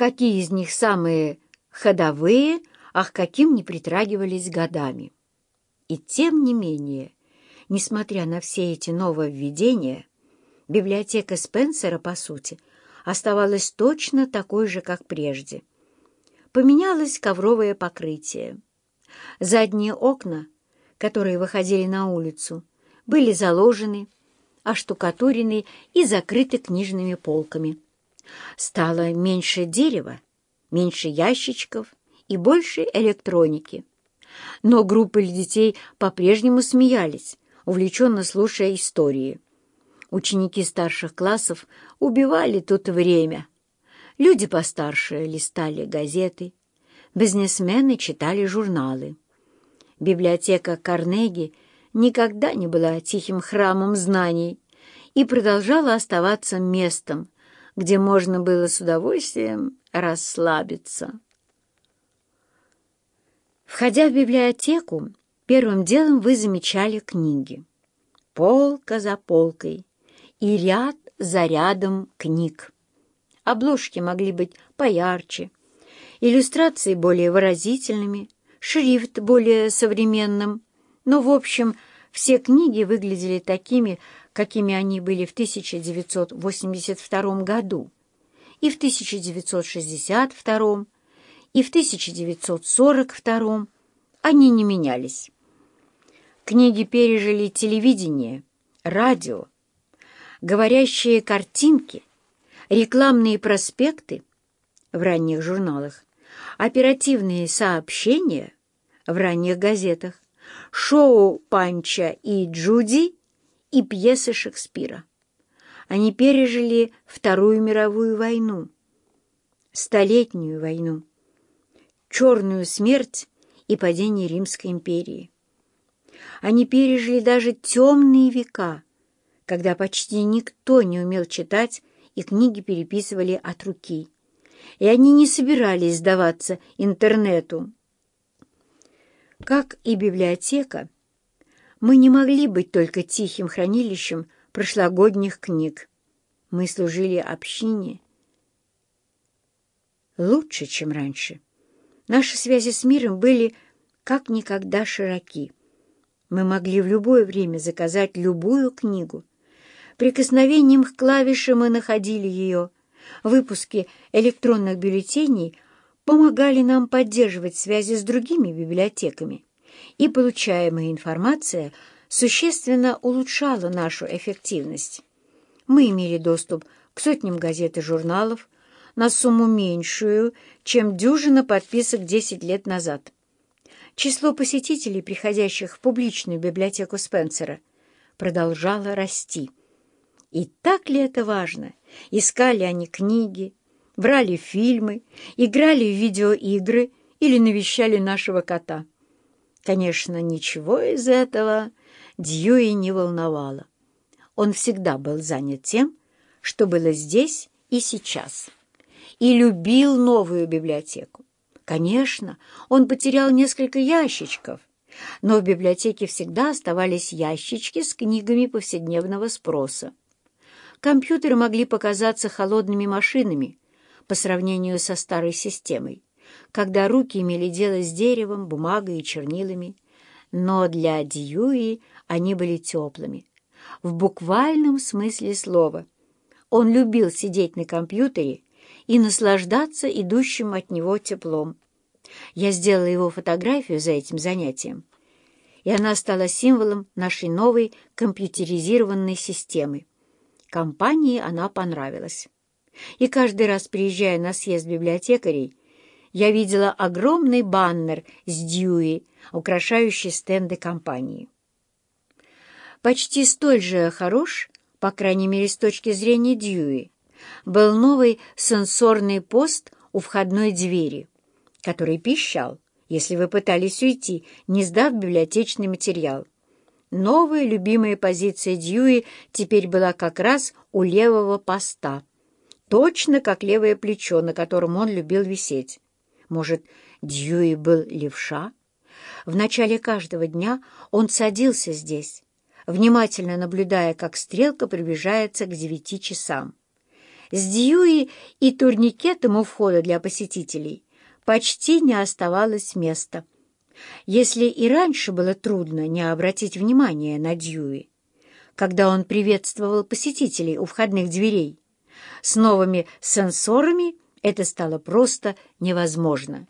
какие из них самые ходовые, а к каким не притрагивались годами. И тем не менее, несмотря на все эти нововведения, библиотека Спенсера, по сути, оставалась точно такой же, как прежде. Поменялось ковровое покрытие. Задние окна, которые выходили на улицу, были заложены, оштукатурены и закрыты книжными полками. Стало меньше дерева, меньше ящичков и больше электроники. Но группы детей по-прежнему смеялись, увлеченно слушая истории. Ученики старших классов убивали тут время. Люди постарше листали газеты, бизнесмены читали журналы. Библиотека Карнеги никогда не была тихим храмом знаний и продолжала оставаться местом, где можно было с удовольствием расслабиться. Входя в библиотеку, первым делом вы замечали книги. Полка за полкой и ряд за рядом книг. Обложки могли быть поярче, иллюстрации более выразительными, шрифт более современным, но, в общем, все книги выглядели такими, какими они были в 1982 году, и в 1962, и в 1942 они не менялись. Книги пережили телевидение, радио, говорящие картинки, рекламные проспекты в ранних журналах, оперативные сообщения в ранних газетах, шоу Панча и Джуди и пьесы Шекспира. Они пережили Вторую мировую войну, Столетнюю войну, Черную смерть и падение Римской империи. Они пережили даже темные века, когда почти никто не умел читать и книги переписывали от руки. И они не собирались сдаваться интернету. Как и библиотека, мы не могли быть только тихим хранилищем прошлогодних книг. Мы служили общине лучше, чем раньше. Наши связи с миром были как никогда широки. Мы могли в любое время заказать любую книгу. Прикосновением к клавише мы находили ее. Выпуски электронных бюллетеней помогали нам поддерживать связи с другими библиотеками и получаемая информация существенно улучшала нашу эффективность. Мы имели доступ к сотням газет и журналов на сумму меньшую, чем дюжина подписок 10 лет назад. Число посетителей, приходящих в публичную библиотеку Спенсера, продолжало расти. И так ли это важно? Искали они книги, брали фильмы, играли в видеоигры или навещали нашего кота. Конечно, ничего из этого Дьюи не волновало. Он всегда был занят тем, что было здесь и сейчас, и любил новую библиотеку. Конечно, он потерял несколько ящичков, но в библиотеке всегда оставались ящички с книгами повседневного спроса. Компьютеры могли показаться холодными машинами по сравнению со старой системой когда руки имели дело с деревом, бумагой и чернилами, но для Дьюи они были теплыми. В буквальном смысле слова. Он любил сидеть на компьютере и наслаждаться идущим от него теплом. Я сделала его фотографию за этим занятием, и она стала символом нашей новой компьютеризированной системы. Компании она понравилась. И каждый раз, приезжая на съезд библиотекарей, я видела огромный баннер с Дьюи, украшающий стенды компании. Почти столь же хорош, по крайней мере с точки зрения Дьюи, был новый сенсорный пост у входной двери, который пищал, если вы пытались уйти, не сдав библиотечный материал. Новая любимая позиция Дьюи теперь была как раз у левого поста, точно как левое плечо, на котором он любил висеть. Может, Дьюи был левша? В начале каждого дня он садился здесь, внимательно наблюдая, как стрелка приближается к девяти часам. С Дьюи и турникетом у входа для посетителей почти не оставалось места. Если и раньше было трудно не обратить внимания на Дьюи, когда он приветствовал посетителей у входных дверей, с новыми сенсорами это стало просто невозможно.